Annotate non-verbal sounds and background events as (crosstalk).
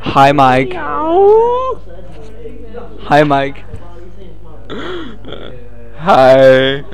Hi, Mike. Hi, Mike. (laughs) Hi.